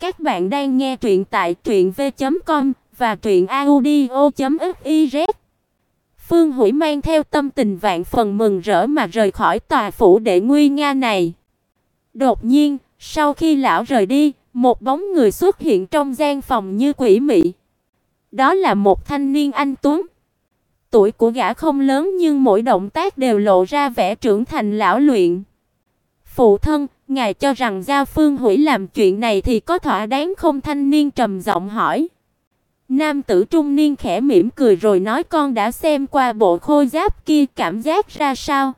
Các bạn đang nghe truyện tại truyệnv.com và truyệnaudio.fiz. Phương Hủy mang theo tâm tình vạn phần mừng rỡ mà rời khỏi tòa phủ đệ nguy nga này. Đột nhiên, sau khi lão rời đi, một bóng người xuất hiện trong gian phòng như quỷ mị. Đó là một thanh niên anh tuấn. Tuổi của gã không lớn nhưng mỗi động tác đều lộ ra vẻ trưởng thành lão luyện. Phụ thân, ngài cho rằng gia Phương Hủy làm chuyện này thì có thỏa đáng không thanh niên trầm giọng hỏi. Nam tử trung niên khẽ mỉm cười rồi nói con đã xem qua bộ khôi giáp kia cảm giác ra sao?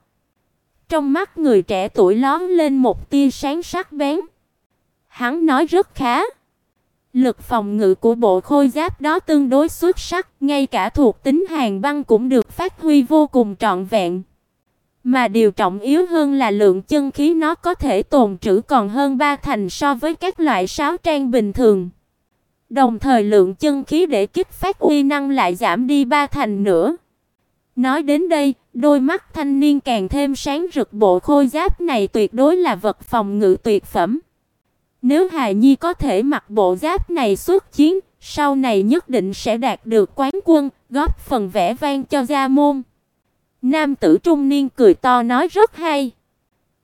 Trong mắt người trẻ tuổi lóe lên một tia sáng sắc bén. Hắn nói rất khá. Lực phòng ngự của bộ khôi giáp đó tương đối xuất sắc, ngay cả thuộc tính hàng băng cũng được phát huy vô cùng trọn vẹn. Mà điều trọng yếu hơn là lượng chân khí nó có thể tồn trữ còn hơn ba thành so với các loại sáo trang bình thường. Đồng thời lượng chân khí để kích phát uy năng lại giảm đi ba thành nữa. Nói đến đây, đôi mắt thanh niên càng thêm sáng rực bộ khôi giáp này tuyệt đối là vật phòng ngự tuyệt phẩm. Nếu Hà Nhi có thể mặc bộ giáp này xuất chiến, sau này nhất định sẽ đạt được quán quân, góp phần vẻ vang cho gia môn. Nam tử trung niên cười to nói rất hay.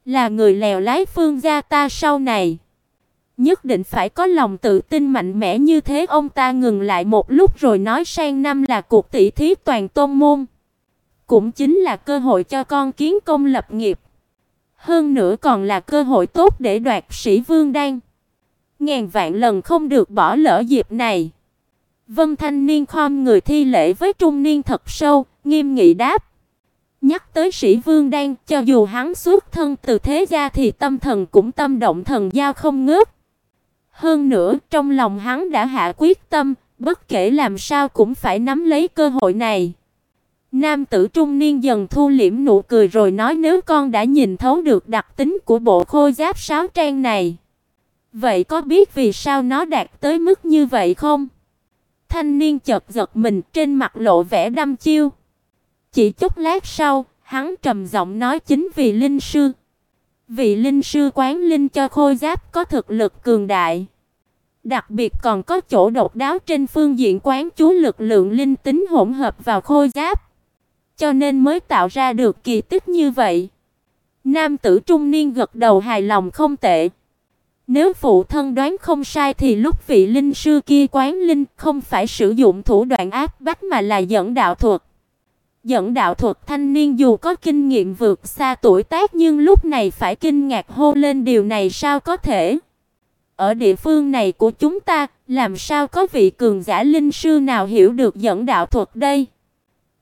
Là người lèo lái phương gia ta sau này. Nhất định phải có lòng tự tin mạnh mẽ như thế ông ta ngừng lại một lúc rồi nói sang năm là cuộc tỷ thí toàn tôn môn. Cũng chính là cơ hội cho con kiến công lập nghiệp. Hơn nữa còn là cơ hội tốt để đoạt sĩ vương đan. Ngàn vạn lần không được bỏ lỡ dịp này. Vân thanh niên khom người thi lễ với trung niên thật sâu, nghiêm nghị đáp. Nhắc tới sĩ vương đan, cho dù hắn xuất thân từ thế gia thì tâm thần cũng tâm động thần giao không ngớt. Hơn nữa, trong lòng hắn đã hạ quyết tâm, bất kể làm sao cũng phải nắm lấy cơ hội này. Nam tử trung niên dần thu liễm nụ cười rồi nói nếu con đã nhìn thấu được đặc tính của bộ khôi giáp sáo trang này, vậy có biết vì sao nó đạt tới mức như vậy không? Thanh niên chợt giật mình, trên mặt lộ vẻ đăm chiêu. Chỉ chút lát sau, hắn trầm giọng nói chính vì linh sư. Vị linh sư quán linh cho khôi giáp có thực lực cường đại. Đặc biệt còn có chỗ độc đáo trên phương diện quán chú lực lượng linh tính hỗn hợp vào khôi giáp. Cho nên mới tạo ra được kỳ tích như vậy. Nam tử trung niên gật đầu hài lòng không tệ. Nếu phụ thân đoán không sai thì lúc vị linh sư kia quán linh không phải sử dụng thủ đoạn áp bách mà là dẫn đạo thuật. Dẫn đạo thuật thanh niên dù có kinh nghiệm vượt xa tuổi tác nhưng lúc này phải kinh ngạc hô lên điều này sao có thể? Ở địa phương này của chúng ta, làm sao có vị cường giả linh sư nào hiểu được dẫn đạo thuật đây?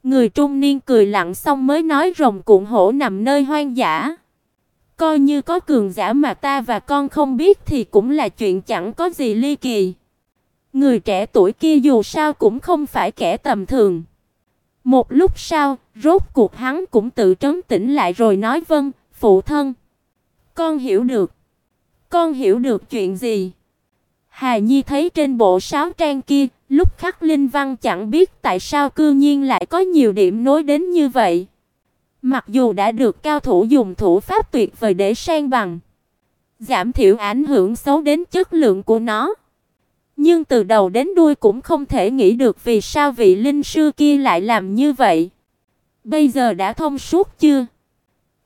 Người trung niên cười lặng xong mới nói rồng cuộn hổ nằm nơi hoang dã. Coi như có cường giả mà ta và con không biết thì cũng là chuyện chẳng có gì ly kỳ. Người trẻ tuổi kia dù sao cũng không phải kẻ tầm thường. Một lúc sau, rốt cuộc hắn cũng tự trấn tĩnh lại rồi nói vâng, phụ thân. Con hiểu được. Con hiểu được chuyện gì? Hà Nhi thấy trên bộ sáo trang kia, lúc khắc linh văn chẳng biết tại sao cư nhiên lại có nhiều điểm nối đến như vậy. Mặc dù đã được cao thủ dùng thủ pháp tuyệt vời để san bằng, giảm thiểu ảnh hưởng xấu đến chất lượng của nó, nhưng từ đầu đến đuôi cũng không thể nghĩ được vì sao vị linh sư kia lại làm như vậy. Bây giờ đã thông suốt chưa?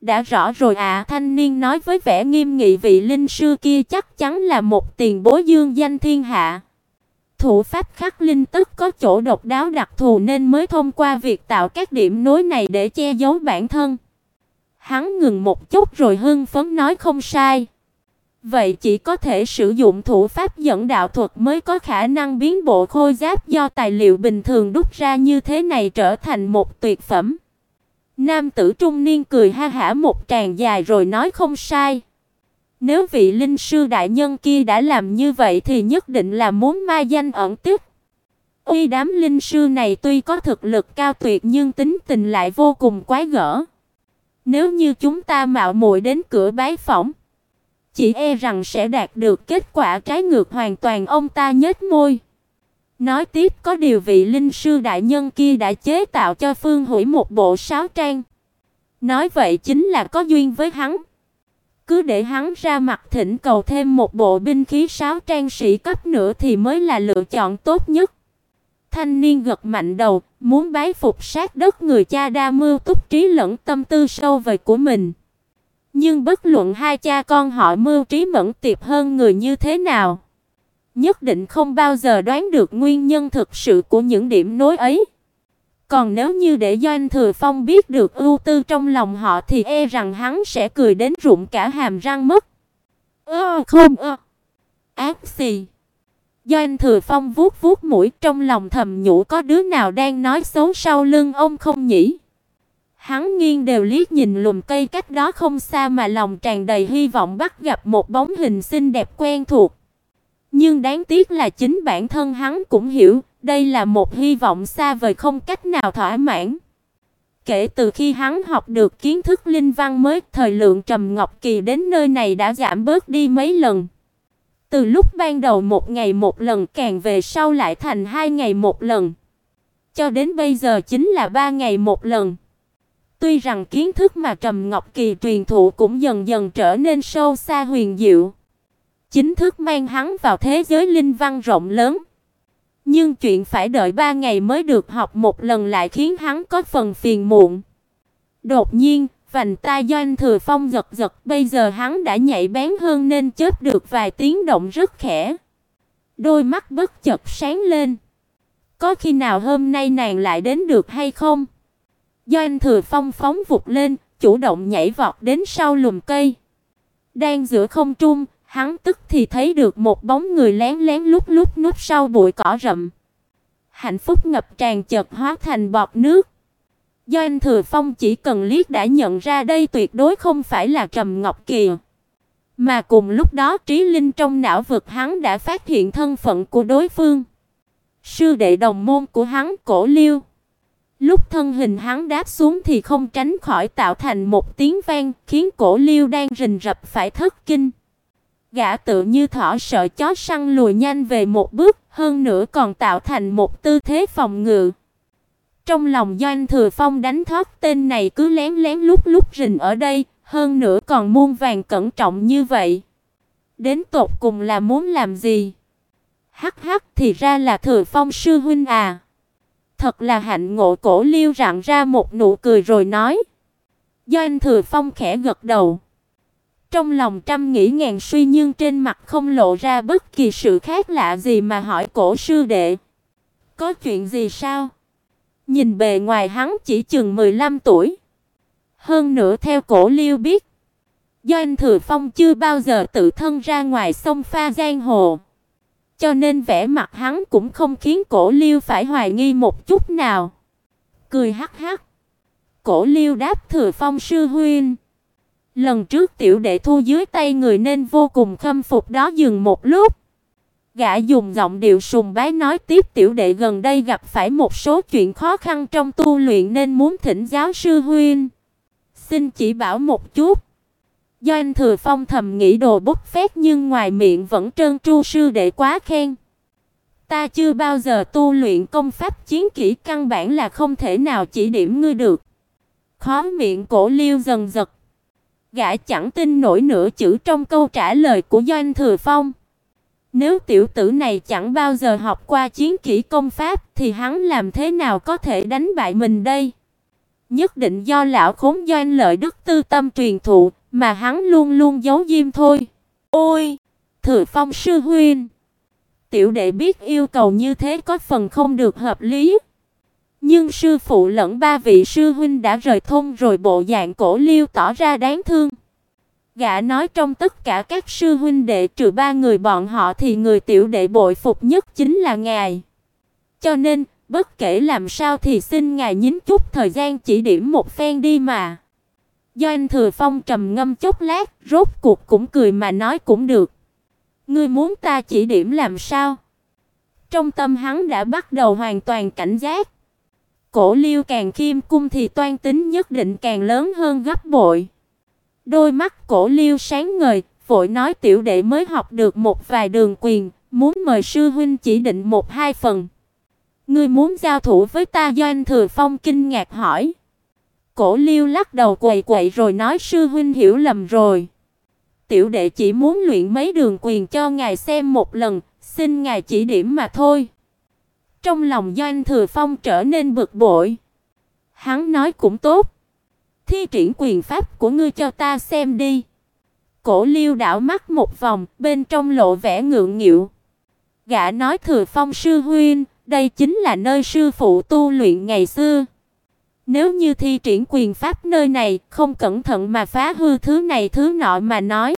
Đã rõ rồi ạ, thanh niên nói với vẻ nghiêm nghị vị linh sư kia chắc chắn là một tiền bối dương danh thiên hạ. Thủ pháp khắc linh tức có chỗ độc đáo đặc thù nên mới thông qua việc tạo các điểm nối này để che giấu bản thân. Hắn ngừng một chút rồi hưng phấn nói không sai. Vậy chỉ có thể sử dụng thủ pháp dẫn đạo thuật mới có khả năng biến bộ khôi giáp do tài liệu bình thường đúc ra như thế này trở thành một tuyệt phẩm. Nam tử trung niên cười ha hả một tràng dài rồi nói không sai. Nếu vị linh sư đại nhân kia đã làm như vậy thì nhất định là muốn ma danh ẩn tích. Uy đám linh sư này tuy có thực lực cao tuyệt nhưng tính tình lại vô cùng quái gở. Nếu như chúng ta mạo muội đến cửa bái phỏng, chỉ e rằng sẽ đạt được kết quả trái ngược hoàn toàn ông ta nhếch môi. Nói tiếp có điều vị linh sư đại nhân kia đã chế tạo cho Phương Hủy một bộ sáo trang. Nói vậy chính là có duyên với hắn. cứ để hắn ra mặt thỉnh cầu thêm một bộ binh khí sáo trang sĩ cấp nữa thì mới là lựa chọn tốt nhất. Thanh niên gật mạnh đầu, muốn bái phục sát đất người cha đa mưu túc trí lẫn tâm tư sâu vời của mình. Nhưng bất luận hai cha con họ mưu trí mẫn tiệp hơn người như thế nào, nhất định không bao giờ đoán được nguyên nhân thực sự của những điểm nối ấy. Còn nếu như để Doanh Thừa Phong biết được ưu tư trong lòng họ thì e rằng hắn sẽ cười đến rụng cả hàm răng mất. Ơ không ơ. Ác xì. Doanh Thừa Phong vuốt vuốt mũi trong lòng thầm nhủ có đứa nào đang nói xấu sau lưng ông không nhỉ? Hắn nghiêng đều liếc nhìn lùm cây cách đó không xa mà lòng tràn đầy hy vọng bắt gặp một bóng hình xinh đẹp quen thuộc. Nhưng đáng tiếc là chính bản thân hắn cũng hiểu, đây là một hy vọng xa vời không cách nào thỏa mãn. Kể từ khi hắn học được kiến thức linh văn mới, thời lượng Trầm Ngọc Kỳ đến nơi này đã giảm bớt đi mấy lần. Từ lúc ban đầu một ngày một lần càng về sau lại thành hai ngày một lần. Cho đến bây giờ chính là ba ngày một lần. Tuy rằng kiến thức mà Trầm Ngọc Kỳ truyền thụ cũng dần dần trở nên sâu xa huyền diệu, chính thức mang hắn vào thế giới linh văn rộng lớn. Nhưng chuyện phải đợi ba ngày mới được học một lần lại khiến hắn có phần phiền muộn. Đột nhiên, vành tai Doanh Thừa Phong giật giật, bây giờ hắn đã nhạy bén hơn nên chớp được vài tiếng động rất khẽ. Đôi mắt bất chợt sáng lên. Có khi nào hôm nay nàng lại đến được hay không? Doanh Thừa Phong phóng vụt lên, chủ động nhảy vọt đến sau lùm cây. Đang giữa không trung, hắn tức thì thấy được một bóng người lén lén lúc lúc núp sau bụi cỏ rậm. Hạnh phúc ngập tràn chợt hóa thành bọt nước. Doanh Thừa Phong chỉ cần liếc đã nhận ra đây tuyệt đối không phải là Trầm Ngọc Kỳ. Mà cùng lúc đó trí linh trong não vực hắn đã phát hiện thân phận của đối phương. Sư đệ đồng môn của hắn Cổ Liêu. Lúc thân hình hắn đáp xuống thì không tránh khỏi tạo thành một tiếng vang, khiến Cổ Liêu đang rình rập phải thất kinh. Gã tự như thỏ sợ chó săn lùi nhanh về một bước, hơn nữa còn tạo thành một tư thế phòng ngự. Trong lòng Doanh Thừa Phong đánh thoát tên này cứ lén lén lúc lúc rình ở đây, hơn nữa còn muôn vàng cẩn trọng như vậy. Đến tột cùng là muốn làm gì? Hắc hắc thì ra là Thừa Phong sư huynh à. Thật là hạnh ngộ, cổ liêu rạng ra một nụ cười rồi nói. Doanh Thừa Phong khẽ gật đầu. Trong lòng trăm nghĩ ngàn suy nhưng trên mặt không lộ ra bất kỳ sự khác lạ gì mà hỏi cổ sư đệ. Có chuyện gì sao? Nhìn bề ngoài hắn chỉ chừng 15 tuổi. Hơn nữa theo cổ liêu biết. Do anh Thừa Phong chưa bao giờ tự thân ra ngoài sông pha giang hồ. Cho nên vẻ mặt hắn cũng không khiến cổ liêu phải hoài nghi một chút nào. Cười hắc hắc. Cổ liêu đáp Thừa Phong sư huynh. Lần trước tiểu đệ thu dưới tay người nên vô cùng khâm phục đó dừng một lúc. Gã dùng giọng điệu sùng bái nói tiếp tiểu đệ gần đây gặp phải một số chuyện khó khăn trong tu luyện nên muốn thỉnh giáo sư huynh. Xin chỉ bảo một chút. Do anh Thừa Phong thầm nghĩ đồ bút phét nhưng ngoài miệng vẫn trơn tru sư đệ quá khen. Ta chưa bao giờ tu luyện công pháp chiến kỹ, căn bản là không thể nào chỉ điểm ngươi được. Khó miệng cổ liêu dần giật. Gã chẳng tin nổi nửa chữ trong câu trả lời của Doanh Thừa Phong. Nếu tiểu tử này chẳng bao giờ học qua chiến kỹ công pháp thì hắn làm thế nào có thể đánh bại mình đây? Nhất định do lão khốn Doanh lợi đức tư tâm truyền thụ mà hắn luôn luôn giấu diêm thôi. Ôi, Thự Phong sư huynh, tiểu đệ biết yêu cầu như thế có phần không được hợp lý. Nhưng sư phụ lẫn ba vị sư huynh đã rời thôn rồi bộ dạng cổ liêu tỏ ra đáng thương. Gã nói trong tất cả các sư huynh đệ trừ ba người bọn họ thì người tiểu đệ bội phục nhất chính là ngài. Cho nên, bất kể làm sao thì xin ngài nhín chút thời gian chỉ điểm một phen đi mà. Do anh Thừa Phong trầm ngâm chốc lát, rốt cuộc cũng cười mà nói cũng được. Ngươi muốn ta chỉ điểm làm sao? Trong tâm hắn đã bắt đầu hoàn toàn cảnh giác. Cổ Liêu càng khiêm cung thì toan tính nhất định càng lớn hơn gấp bội. Đôi mắt Cổ Liêu sáng ngời, vội nói tiểu đệ mới học được một vài đường quyền, muốn mời sư huynh chỉ định một hai phần. Ngươi muốn giao thủ với ta Doanh Thừa Phong kinh ngạc hỏi. Cổ Liêu lắc đầu quậy quậy rồi nói sư huynh hiểu lầm rồi. tiểu đệ chỉ muốn luyện mấy đường quyền cho ngài xem một lần, xin ngài chỉ điểm mà thôi." Trong lòng Doanh Thừa Phong trở nên bực bội. Hắn nói cũng tốt, thi triển quyền pháp của ngươi cho ta xem đi. Cổ Liêu đảo mắt một vòng, bên trong lộ vẻ ngượng nghịu. Gã nói Thừa Phong sư huynh, đây chính là nơi sư phụ tu luyện ngày xưa. Nếu như thi triển quyền pháp nơi này, không cẩn thận mà phá hư thứ này thứ nọ mà nói,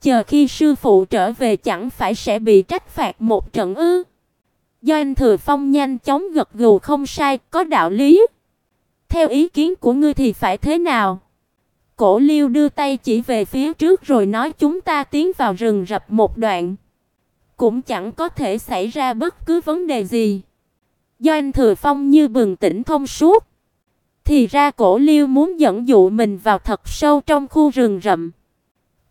chờ khi sư phụ trở về chẳng phải sẽ bị trách phạt một trận ư? Do anh Thừa Phong nhanh chóng gật gù không sai, có đạo lý. Theo ý kiến của ngươi thì phải thế nào? Cổ Liêu đưa tay chỉ về phía trước rồi nói chúng ta tiến vào rừng rập một đoạn, cũng chẳng có thể xảy ra bất cứ vấn đề gì. Do anh Thừa Phong như bừng tỉnh thông suốt, thì ra Cổ Liêu muốn dẫn dụ mình vào thật sâu trong khu rừng rậm.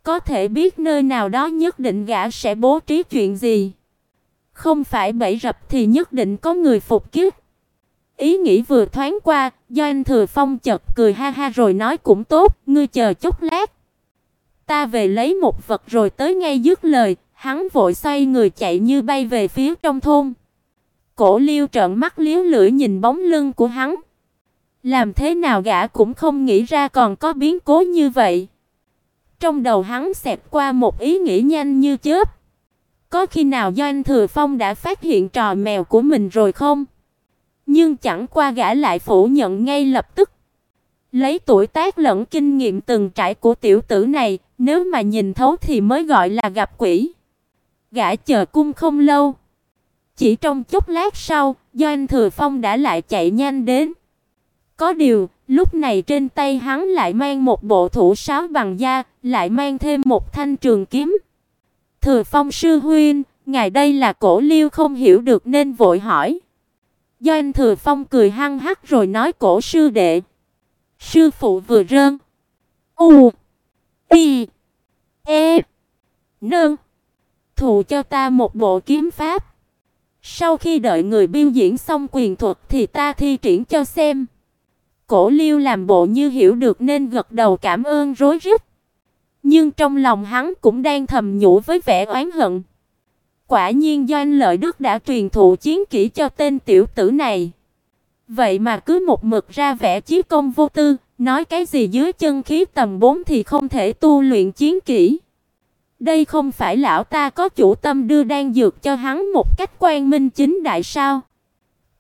Có thể biết nơi nào đó nhất định gã sẽ bố trí chuyện gì. Không phải bẫy rập thì nhất định có người phục kích. Ý nghĩ vừa thoáng qua, do anh Thừa Phong chợt cười ha ha rồi nói cũng tốt, ngươi chờ chút lát. Ta về lấy một vật rồi tới ngay dứt lời, hắn vội xoay người chạy như bay về phía trong thôn. Cổ Liêu trợn mắt liếu lưỡi nhìn bóng lưng của hắn. Làm thế nào gã cũng không nghĩ ra còn có biến cố như vậy. Trong đầu hắn xẹt qua một ý nghĩ nhanh như chớp. Có khi nào do anh Thừa Phong đã phát hiện trò mèo của mình rồi không? Nhưng chẳng qua gã lại phủ nhận ngay lập tức. Lấy tuổi tác lẫn kinh nghiệm từng trải của tiểu tử này, nếu mà nhìn thấu thì mới gọi là gặp quỷ. Gã chờ cung không lâu. Chỉ trong chốc lát sau, do anh Thừa Phong đã lại chạy nhanh đến. Có điều, lúc này trên tay hắn lại mang một bộ thủ sáo bằng da, lại mang thêm một thanh trường kiếm. Thừa Phong sư huynh, ngài đây là cổ Liêu không hiểu được nên vội hỏi. Do anh Thừa Phong cười hăng hắc rồi nói cổ sư đệ. Sư phụ vừa rơn. U. Y. E. Nương. Thụ cho ta một bộ kiếm pháp. Sau khi đợi người biểu diễn xong quyền thuật thì ta thi triển cho xem. Cổ Liêu làm bộ như hiểu được nên gật đầu cảm ơn rối rít. Nhưng trong lòng hắn cũng đang thầm nhủ với vẻ oán hận. Quả nhiên Doanh Lợi Đức đã truyền thụ chiến kỹ cho tên tiểu tử này. Vậy mà cứ một mực ra vẻ chí công vô tư, nói cái gì dưới chân khí tầm 4 thì không thể tu luyện chiến kỹ. Đây không phải lão ta có chủ tâm đưa đan dược cho hắn một cách quan minh chính đại sao?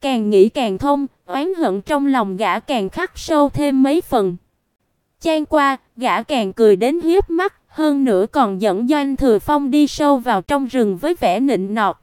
Càng nghĩ càng thông, oán hận trong lòng gã càng khắc sâu thêm mấy phần. Chan qua, gã càng cười đến hiếp mắt, hơn nữa còn dẫn Doanh Thừa Phong đi sâu vào trong rừng với vẻ nịnh nọt.